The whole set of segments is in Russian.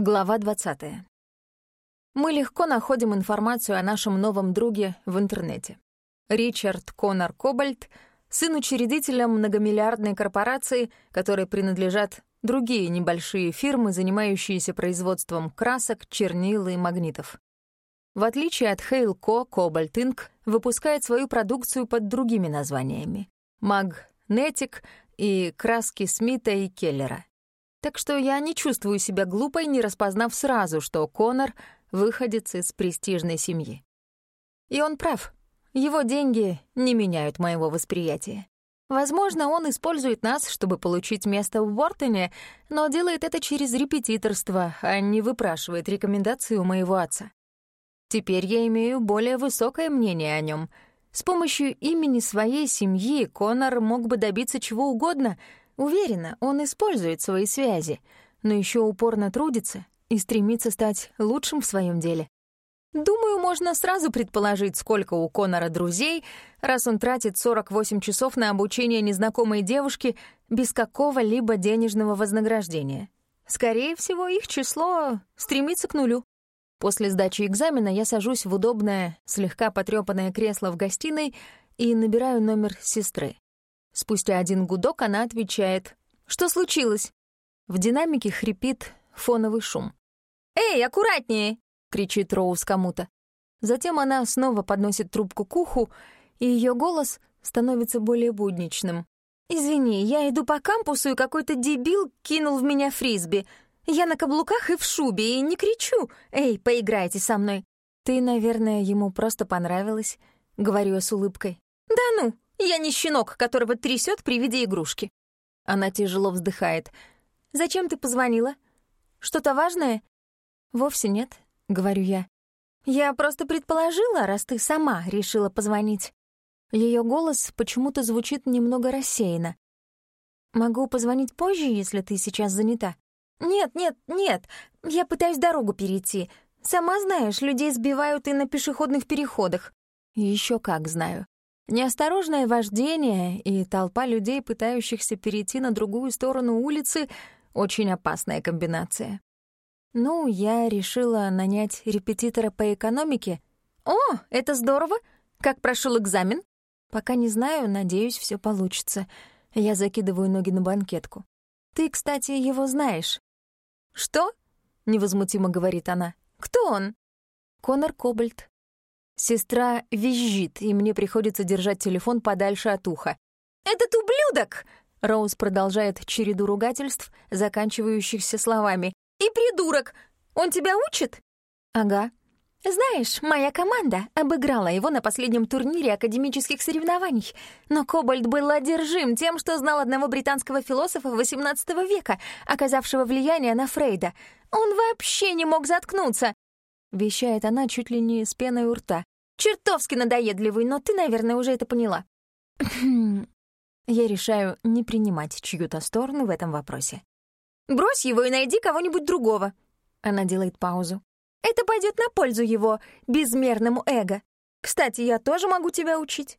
Глава 20. Мы легко находим информацию о нашем новом друге в интернете. Ричард Конор Кобальт — сын учредителя многомиллиардной корпорации, которой принадлежат другие небольшие фирмы, занимающиеся производством красок, чернил и магнитов. В отличие от Хейл.Ко, Кобальт Инк выпускает свою продукцию под другими названиями — Магнетик и краски Смита и Келлера. Так что я не чувствую себя глупой, не распознав сразу, что Конор — выходец из престижной семьи. И он прав. Его деньги не меняют моего восприятия. Возможно, он использует нас, чтобы получить место в Уортоне, но делает это через репетиторство, а не выпрашивает рекомендации у моего отца. Теперь я имею более высокое мнение о нем. С помощью имени своей семьи Конор мог бы добиться чего угодно — Уверена, он использует свои связи, но еще упорно трудится и стремится стать лучшим в своем деле. Думаю, можно сразу предположить, сколько у Конора друзей, раз он тратит 48 часов на обучение незнакомой девушки без какого-либо денежного вознаграждения. Скорее всего, их число стремится к нулю. После сдачи экзамена я сажусь в удобное, слегка потрёпанное кресло в гостиной и набираю номер сестры. Спустя один гудок она отвечает. «Что случилось?» В динамике хрипит фоновый шум. «Эй, аккуратнее!» — кричит Роуз кому-то. Затем она снова подносит трубку к уху, и ее голос становится более будничным. «Извини, я иду по кампусу, и какой-то дебил кинул в меня фрисби. Я на каблуках и в шубе, и не кричу. Эй, поиграйте со мной». «Ты, наверное, ему просто понравилась», — говорю я с улыбкой. «Да ну, я не щенок, которого трясет при виде игрушки». Она тяжело вздыхает. «Зачем ты позвонила? Что-то важное?» «Вовсе нет», — говорю я. «Я просто предположила, раз ты сама решила позвонить». Ее голос почему-то звучит немного рассеянно. «Могу позвонить позже, если ты сейчас занята?» «Нет, нет, нет, я пытаюсь дорогу перейти. Сама знаешь, людей сбивают и на пешеходных переходах». Еще как знаю. Неосторожное вождение и толпа людей, пытающихся перейти на другую сторону улицы — очень опасная комбинация. Ну, я решила нанять репетитора по экономике. О, это здорово! Как прошел экзамен? Пока не знаю, надеюсь, все получится. Я закидываю ноги на банкетку. Ты, кстати, его знаешь. Что? Невозмутимо говорит она. Кто он? Конор Кобальт. Сестра визжит, и мне приходится держать телефон подальше от уха. «Этот ублюдок!» Роуз продолжает череду ругательств, заканчивающихся словами. «И придурок! Он тебя учит?» «Ага». «Знаешь, моя команда обыграла его на последнем турнире академических соревнований, но Кобальт был одержим тем, что знал одного британского философа XVIII века, оказавшего влияние на Фрейда. Он вообще не мог заткнуться!» — вещает она чуть ли не с пеной у рта. «Чертовски надоедливый, но ты, наверное, уже это поняла». Я решаю не принимать чью-то сторону в этом вопросе. «Брось его и найди кого-нибудь другого». Она делает паузу. «Это пойдет на пользу его безмерному эго. Кстати, я тоже могу тебя учить».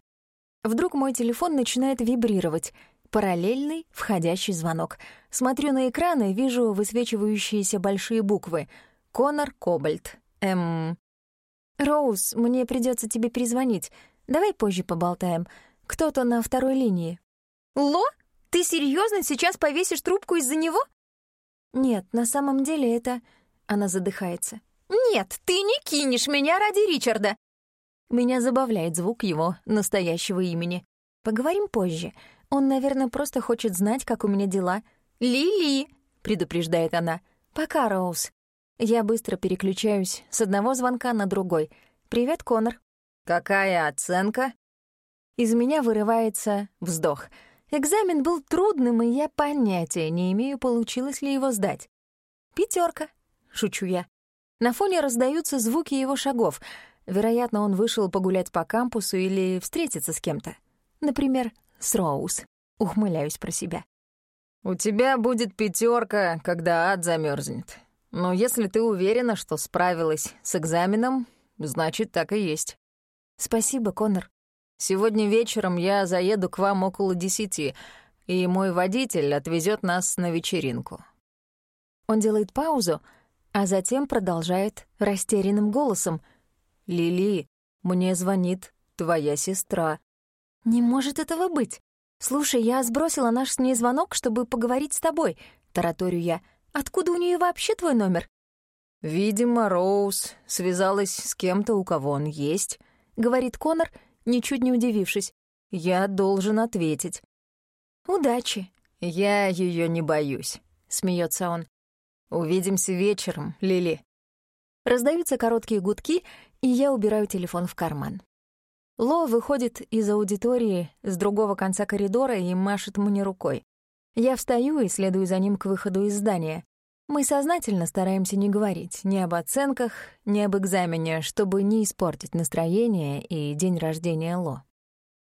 Вдруг мой телефон начинает вибрировать. Параллельный входящий звонок. Смотрю на экран и вижу высвечивающиеся большие буквы. «Конор Кобальт». Эм... «Роуз, мне придется тебе перезвонить. Давай позже поболтаем. Кто-то на второй линии». «Ло? Ты серьезно сейчас повесишь трубку из-за него?» «Нет, на самом деле это...» Она задыхается. «Нет, ты не кинешь меня ради Ричарда!» Меня забавляет звук его настоящего имени. Поговорим позже. Он, наверное, просто хочет знать, как у меня дела. «Лили!» — предупреждает она. «Пока, Роуз». Я быстро переключаюсь с одного звонка на другой. «Привет, Конор». «Какая оценка?» Из меня вырывается вздох. Экзамен был трудным, и я понятия не имею, получилось ли его сдать. Пятерка, шучу я. На фоне раздаются звуки его шагов. Вероятно, он вышел погулять по кампусу или встретиться с кем-то. Например, с Роуз. Ухмыляюсь про себя. «У тебя будет пятерка, когда ад замерзнет. Но если ты уверена, что справилась с экзаменом, значит, так и есть. Спасибо, Конор. Сегодня вечером я заеду к вам около десяти, и мой водитель отвезет нас на вечеринку. Он делает паузу, а затем продолжает растерянным голосом. «Лили, мне звонит твоя сестра». «Не может этого быть. Слушай, я сбросила наш с ней звонок, чтобы поговорить с тобой», — тараторю я. «Откуда у нее вообще твой номер?» «Видимо, Роуз связалась с кем-то, у кого он есть», — говорит Конор, ничуть не удивившись. «Я должен ответить». «Удачи». «Я ее не боюсь», — смеется он. «Увидимся вечером, Лили». Раздаются короткие гудки, и я убираю телефон в карман. Ло выходит из аудитории с другого конца коридора и машет мне рукой. Я встаю и следую за ним к выходу из здания. Мы сознательно стараемся не говорить ни об оценках, ни об экзамене, чтобы не испортить настроение и день рождения Ло.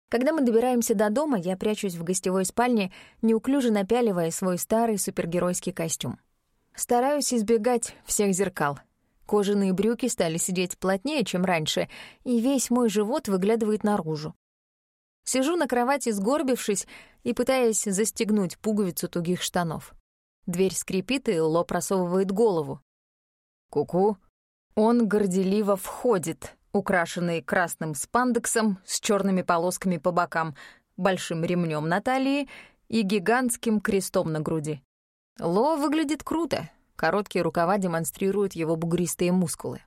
Когда мы добираемся до дома, я прячусь в гостевой спальне, неуклюже напяливая свой старый супергеройский костюм. Стараюсь избегать всех зеркал. Кожаные брюки стали сидеть плотнее, чем раньше, и весь мой живот выглядывает наружу. Сижу на кровати, сгорбившись и пытаясь застегнуть пуговицу тугих штанов. Дверь скрипит, и Ло просовывает голову. «Ку-ку». Он горделиво входит, украшенный красным спандексом с черными полосками по бокам, большим ремнем на талии и гигантским крестом на груди. Ло выглядит круто. Короткие рукава демонстрируют его бугристые мускулы.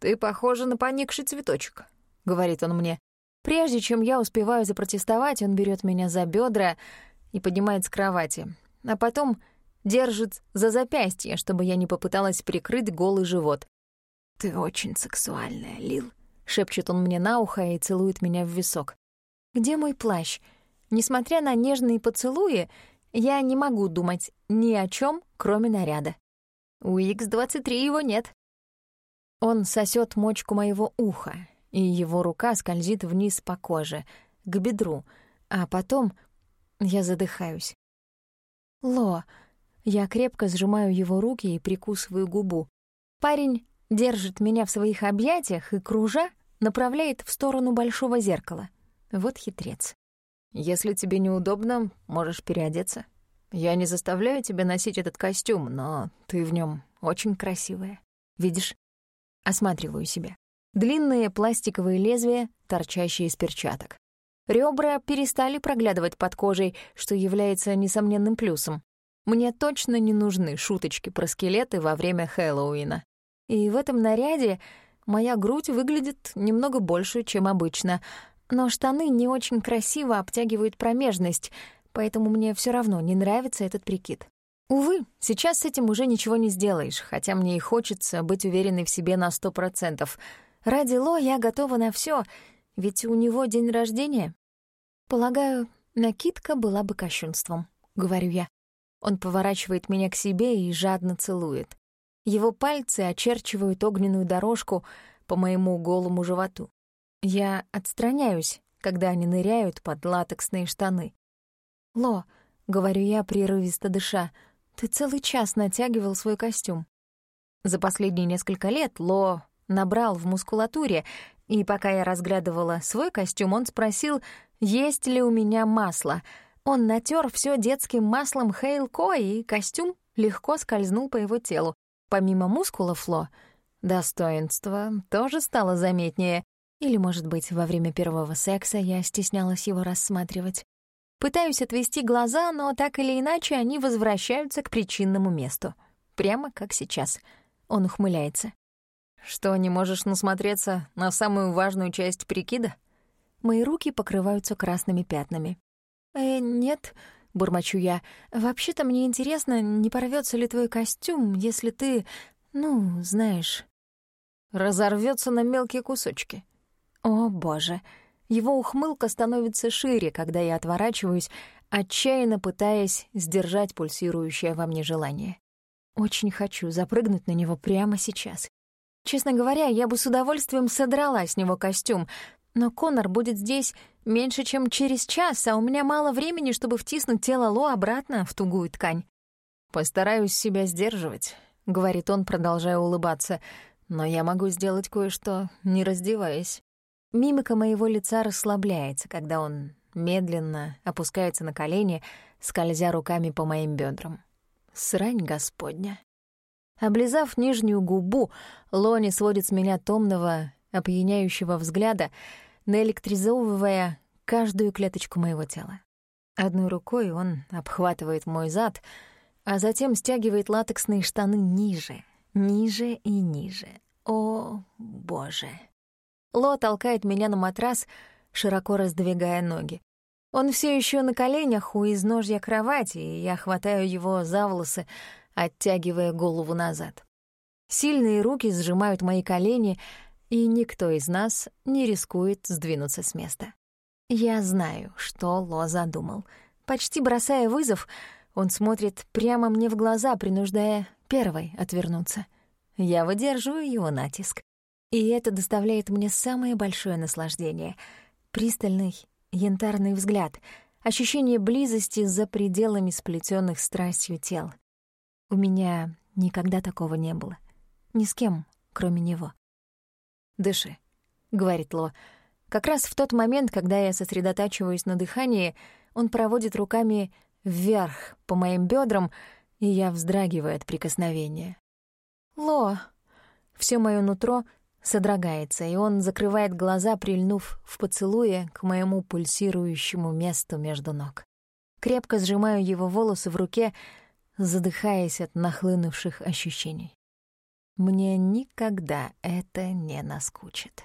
«Ты похожа на поникший цветочек», — говорит он мне. Прежде чем я успеваю запротестовать, он берет меня за бедра и поднимает с кровати, а потом держит за запястье, чтобы я не попыталась прикрыть голый живот. «Ты очень сексуальная, Лил», — шепчет он мне на ухо и целует меня в висок. «Где мой плащ?» Несмотря на нежные поцелуи, я не могу думать ни о чем, кроме наряда. У X-23 его нет. Он сосет мочку моего уха, и его рука скользит вниз по коже, к бедру, а потом я задыхаюсь. «Ло!» Я крепко сжимаю его руки и прикусываю губу. Парень держит меня в своих объятиях и, кружа, направляет в сторону большого зеркала. Вот хитрец. «Если тебе неудобно, можешь переодеться. Я не заставляю тебя носить этот костюм, но ты в нем очень красивая. Видишь?» Осматриваю себя. Длинные пластиковые лезвия, торчащие из перчаток. Ребра перестали проглядывать под кожей, что является несомненным плюсом. Мне точно не нужны шуточки про скелеты во время Хэллоуина. И в этом наряде моя грудь выглядит немного больше, чем обычно, но штаны не очень красиво обтягивают промежность, поэтому мне все равно не нравится этот прикид. Увы, сейчас с этим уже ничего не сделаешь, хотя мне и хочется быть уверенной в себе на сто процентов. Ради Ло я готова на все, ведь у него день рождения. Полагаю, накидка была бы кощунством, — говорю я. Он поворачивает меня к себе и жадно целует. Его пальцы очерчивают огненную дорожку по моему голому животу. Я отстраняюсь, когда они ныряют под латексные штаны. «Ло», — говорю я, прерывисто дыша, — «ты целый час натягивал свой костюм». За последние несколько лет Ло набрал в мускулатуре, и пока я разглядывала свой костюм, он спросил, есть ли у меня масло — он натер все детским маслом Хейлко, и костюм легко скользнул по его телу. Помимо мускулов Ло, достоинство тоже стало заметнее. Или, может быть, во время первого секса я стеснялась его рассматривать. Пытаюсь отвести глаза, но так или иначе они возвращаются к причинному месту. Прямо как сейчас. Он ухмыляется. «Что, не можешь насмотреться на самую важную часть прикида?» Мои руки покрываются красными пятнами. «Э, нет», — бормочу я. «Вообще-то мне интересно, не порвется ли твой костюм, если ты, ну, знаешь...» Разорвется на мелкие кусочки. О, боже. Его ухмылка становится шире, когда я отворачиваюсь, отчаянно пытаясь сдержать пульсирующее во мне желание. Очень хочу запрыгнуть на него прямо сейчас. Честно говоря, я бы с удовольствием содрала с него костюм, но Конор будет здесь меньше, чем через час, а у меня мало времени, чтобы втиснуть тело Ло обратно в тугую ткань. «Постараюсь себя сдерживать», — говорит он, продолжая улыбаться, «но я могу сделать кое-что, не раздеваясь». Мимика моего лица расслабляется, когда он медленно опускается на колени, скользя руками по моим бедрам. Срань Господня. Облизав нижнюю губу, Лони сводит с меня томного, опьяняющего взгляда, наэлектризовывая каждую клеточку моего тела. Одной рукой он обхватывает мой зад, а затем стягивает латексные штаны ниже, ниже и ниже. О, боже. Ло толкает меня на матрас, широко раздвигая ноги. Он все еще на коленях у изножья кровати, и я хватаю его за волосы, оттягивая голову назад. Сильные руки сжимают мои колени, и никто из нас не рискует сдвинуться с места. Я знаю, что Ло задумал. Почти бросая вызов, он смотрит прямо мне в глаза, принуждая первой отвернуться. Я выдерживаю его натиск. И это доставляет мне самое большое наслаждение. Пристальный, янтарный взгляд, ощущение близости за пределами сплетенных страстью тел — у меня никогда такого не было. Ни с кем, кроме него. «Дыши», — говорит Ло. Как раз в тот момент, когда я сосредотачиваюсь на дыхании, он проводит руками вверх по моим бедрам, и я вздрагиваю от прикосновения. «Ло!» Все моё нутро содрогается, и он закрывает глаза, прильнув в поцелуе к моему пульсирующему месту между ног. Крепко сжимаю его волосы в руке, задыхаясь от нахлынувших ощущений. Мне никогда это не наскучит.